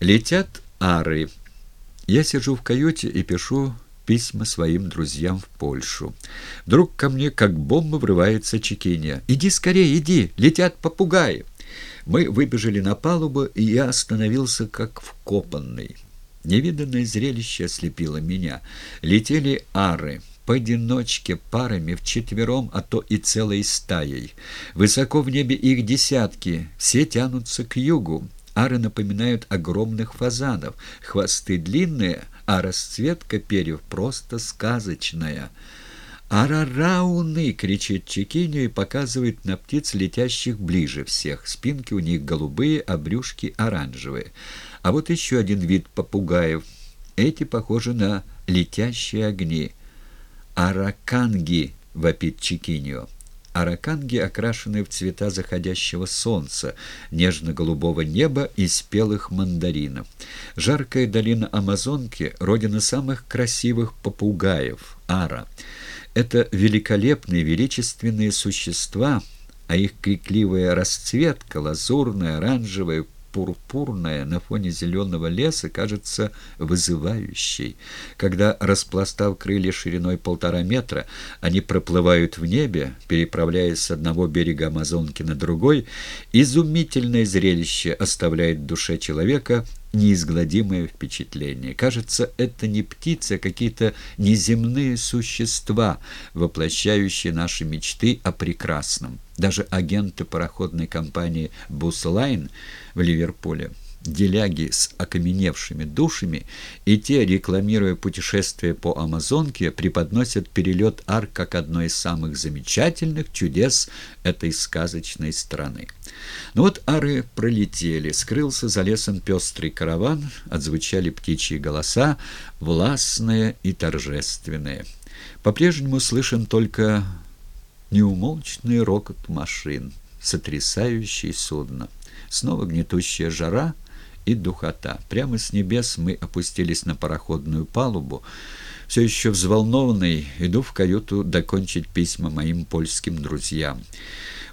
Летят ары. Я сижу в каюте и пишу письма своим друзьям в Польшу. Вдруг ко мне, как бомба, врывается Чекиния. «Иди скорее, иди! Летят попугаи!» Мы выбежали на палубу, и я остановился как вкопанный. Невиданное зрелище ослепило меня. Летели ары, поодиночке, парами, вчетвером, а то и целой стаей. Высоко в небе их десятки, все тянутся к югу. Ары напоминают огромных фазанов, хвосты длинные, а расцветка перьев просто сказочная. «Арарауны!» — кричит Чекиню и показывает на птиц, летящих ближе всех. Спинки у них голубые, а брюшки оранжевые. А вот еще один вид попугаев. Эти похожи на летящие огни. «Араканги!» — вопит Чекиньо. Араканги окрашены в цвета заходящего солнца, нежно-голубого неба и спелых мандаринов. Жаркая долина Амазонки — родина самых красивых попугаев — ара. Это великолепные, величественные существа, а их крикливая расцветка, лазурная, оранжевая, пурпурная на фоне зеленого леса кажется вызывающей. Когда, распластав крылья шириной полтора метра, они проплывают в небе, переправляясь с одного берега Амазонки на другой, изумительное зрелище оставляет в душе человека неизгладимое впечатление. Кажется, это не птицы, а какие-то неземные существа, воплощающие наши мечты о прекрасном. Даже агенты пароходной компании «Буслайн» в Ливерпуле деляги с окаменевшими душами, и те, рекламируя путешествие по Амазонке, преподносят перелет ар как одно из самых замечательных чудес этой сказочной страны. Ну вот ары пролетели, скрылся за лесом пестрый караван, отзвучали птичьи голоса, властные и торжественные. По-прежнему слышен только неумолчный рокот машин, сотрясающий судно. Снова гнетущая жара — и духота. Прямо с небес мы опустились на пароходную палубу. Все еще взволнованный, иду в каюту докончить письма моим польским друзьям.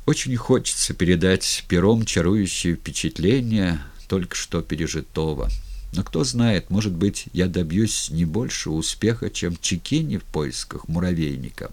Очень хочется передать пером чарующие впечатления только что пережитого. Но кто знает, может быть, я добьюсь не больше успеха, чем Чекини в поисках муравейника.